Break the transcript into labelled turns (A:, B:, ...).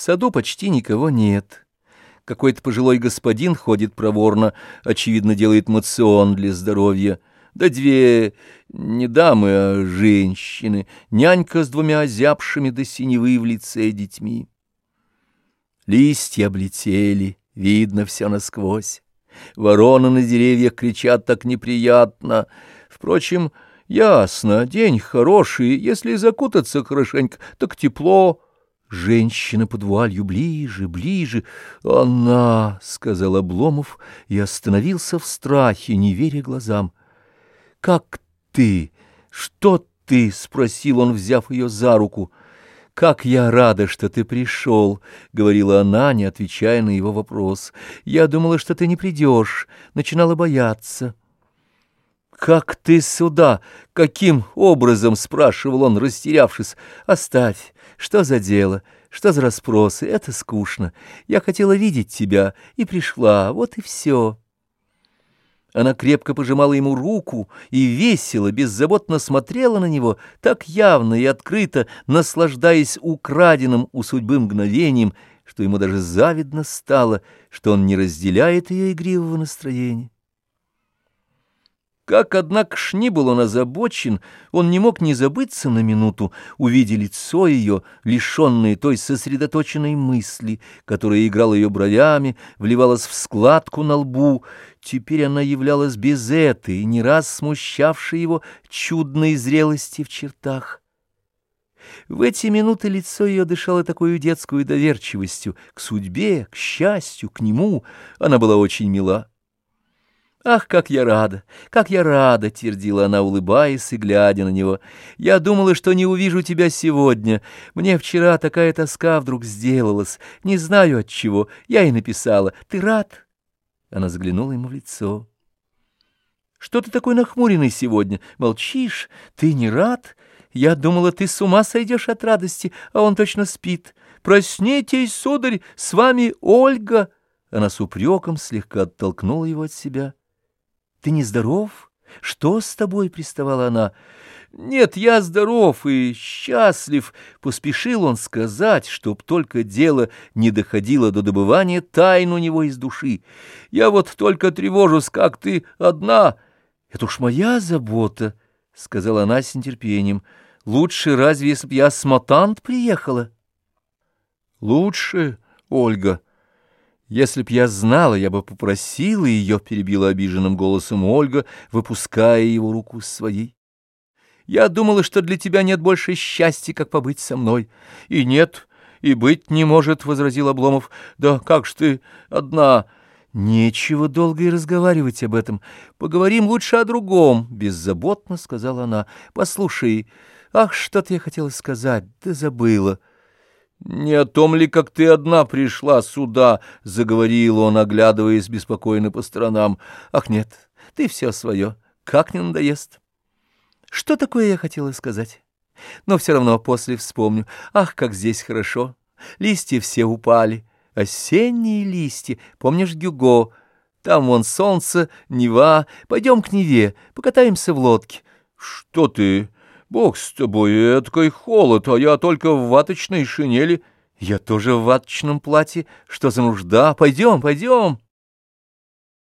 A: В саду почти никого нет. Какой-то пожилой господин ходит проворно, очевидно, делает мацион для здоровья. Да две не дамы, а женщины, нянька с двумя озябшими до синевы в лице детьми. Листья облетели, видно все насквозь. Вороны на деревьях кричат так неприятно. Впрочем, ясно, день хороший, если закутаться хорошенько, так тепло. Женщина под вуалью ближе, ближе. Она, — сказал Обломов и остановился в страхе, не веря глазам. Как ты? Что ты? — спросил он, взяв ее за руку. «Как я рада, что ты пришел!» — говорила она, не отвечая на его вопрос. «Я думала, что ты не придешь, начинала бояться». «Как ты сюда? Каким образом?» — спрашивал он, растерявшись. «Оставь. Что за дело? Что за расспросы? Это скучно. Я хотела видеть тебя и пришла. Вот и все». Она крепко пожимала ему руку и весело, беззаботно смотрела на него, так явно и открыто, наслаждаясь украденным у судьбы мгновением, что ему даже завидно стало, что он не разделяет ее игривого настроения. Как, однако ж, ни был он озабочен, он не мог не забыться на минуту, увидя лицо ее, лишенное той сосредоточенной мысли, которая играла ее бровями, вливалась в складку на лбу. Теперь она являлась без этой, не раз смущавшей его чудной зрелости в чертах. В эти минуты лицо ее дышало такой детскую доверчивостью к судьбе, к счастью, к нему. Она была очень мила. «Ах, как я рада! Как я рада!» — твердила она, улыбаясь и глядя на него. «Я думала, что не увижу тебя сегодня. Мне вчера такая тоска вдруг сделалась. Не знаю от чего. Я и написала. Ты рад?» Она заглянула ему в лицо. «Что ты такой нахмуренный сегодня? Молчишь? Ты не рад? Я думала, ты с ума сойдешь от радости, а он точно спит. Проснитесь, сударь, с вами Ольга!» Она с упреком слегка оттолкнула его от себя. Ты нездоров? Что с тобой? — приставала она. Нет, я здоров и счастлив, — поспешил он сказать, чтоб только дело не доходило до добывания тайн у него из души. Я вот только тревожусь, как ты одна. Это уж моя забота, — сказала она с нетерпением. Лучше разве, если б я с Матант приехала? Лучше, Ольга, — «Если б я знала, я бы попросила ее», — перебила обиженным голосом Ольга, выпуская его руку своей. «Я думала, что для тебя нет больше счастья, как побыть со мной. И нет, и быть не может», — возразил Обломов. «Да как ж ты одна?» «Нечего долго и разговаривать об этом. Поговорим лучше о другом», — беззаботно сказала она. «Послушай, ах, что-то я хотела сказать, да забыла». «Не о том ли, как ты одна пришла сюда?» — заговорил он, оглядываясь беспокойно по сторонам. «Ах, нет, ты все свое. Как не надоест?» «Что такое я хотела сказать?» «Но все равно после вспомню. Ах, как здесь хорошо! Листья все упали. Осенние листья. Помнишь Гюго? Там вон солнце, Нева. Пойдем к Неве, покатаемся в лодке». «Что ты?» Бог с тобой, эткой холод, а я только в ваточной шинели. Я тоже в ваточном платье. Что за нужда? Пойдем, пойдем.